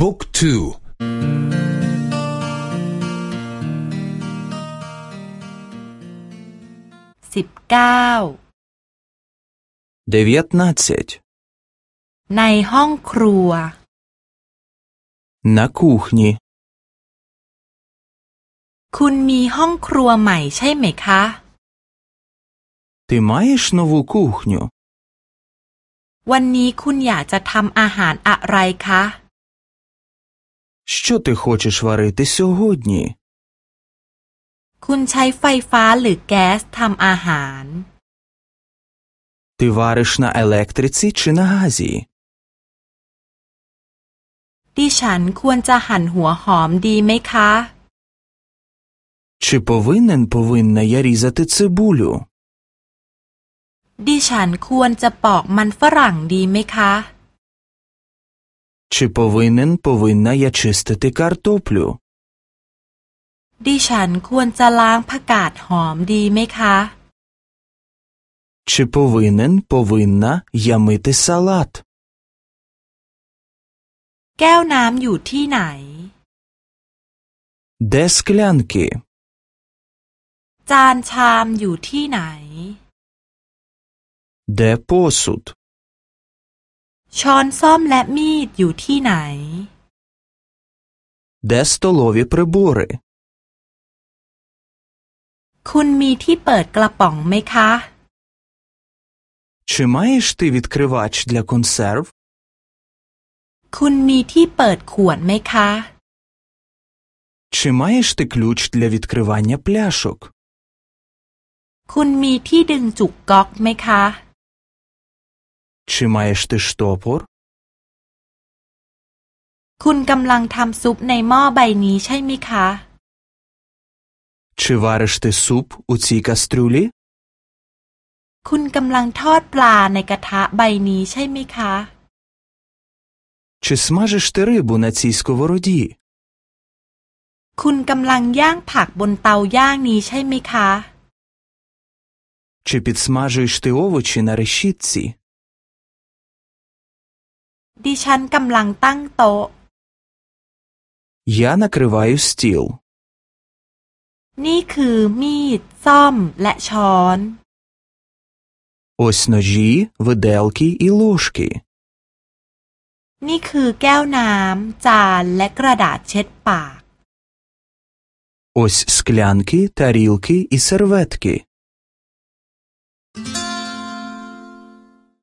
บุ๊กทูสิบเก้า дев'ятнадцять ในห้องครัว на кухні คุณมีห้องครัวใหม่ใช่ไหมคะ Ти маєш нову кухню? วันนี้คุณอยากจะทำอาหารอะไรคะ Що ти хочеш варити сьогодні? คุณใช้ไฟฟ้าหรือแก๊สทำอาหาร Ти вариш на електриці чи на газі? ดิฉันควรจะหั่นหัวหอมดีไหมคะ Чи повинен повинна я різати цибулю? ดิฉันควรจะปอกมันฝรั่งดีไหมคะ Чи повинен повинна я чистити картоплю? ดิฉันควรจะล้างผักกาดหอมดีไหมคะ Чи повинен повинна я мити салат? แก้วน้ำอยู่ที่ไหน Де склянки? จานชามอยู่ที่ไหน Де посуд? ช้อนส้อมและมีดอยู่ที่ไหน Де столові прибори? คุณมีที่เปิดกระป๋องไหมคะ Чи маєш ти відкривач для консерв? คุณมีที่เปิดขวดไหมคะ Чи маєш ти ключ для відкривання пляшок? คุณมีที่ดึงจุกก๊อกไหมคะ Чи маєш ти штопор? คุณกำลังทำซุปในหม้อใบนี้ใช่ไหมคะ Чи вариш ти суп у цій кастрюлі? คุณกำลังทอดปลาในกระทะใบนี้ใช่ไหมคะ Чи смажиш ти рибу на цій сковороді? คุณกำลังย่างผักบนเตาย่างนี้ใช่ไหมคะ Чи підсмажуєш ти овочі на решітці? ดิฉันกำลังตั้งโต๊ะ Я накриваю стіл. นี่คือมีด ซ่อม และช้อน Ось ножі, виделки і ложки. นี่คือแก้วน้ำ จานและกระดาษเช็ดปาก Ось склянки, тарілки і серветки.